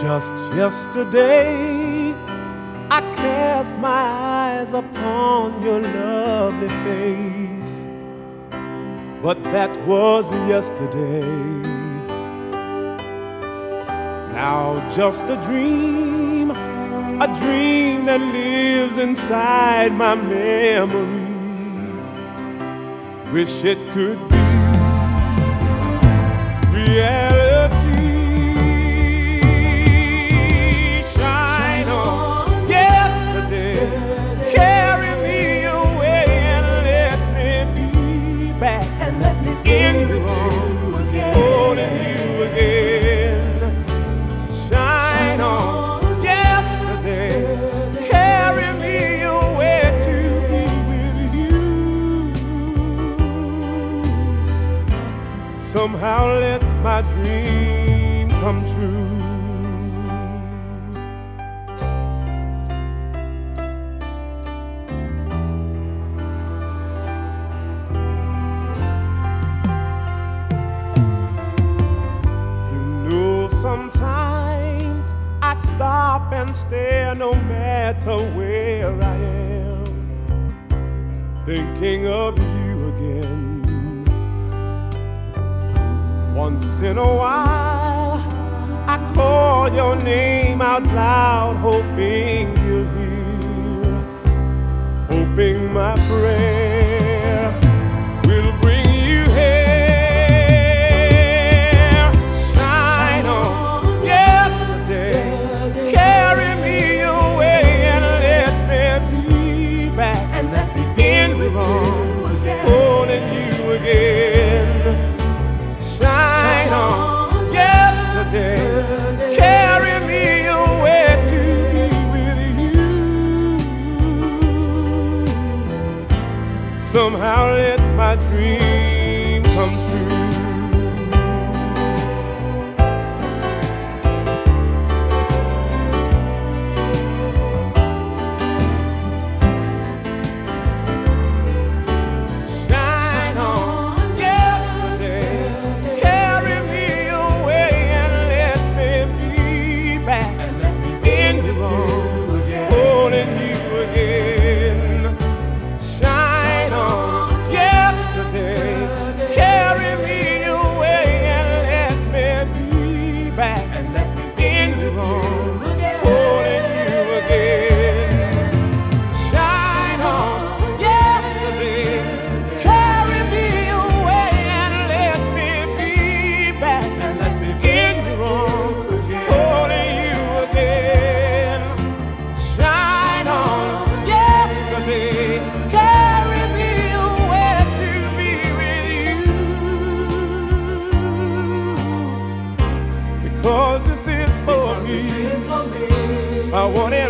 Just yesterday, I cast my eyes upon your lovely face. But that was yesterday. Now, just a dream, a dream that lives inside my memory. Wish it could be. Yeah. somehow let my dream come true. You know, sometimes I stop and stare no matter where I am, thinking of you again once in a while, I call your name out loud, hoping you'll hear, hoping my prayer. somehow let my dream come true. I want it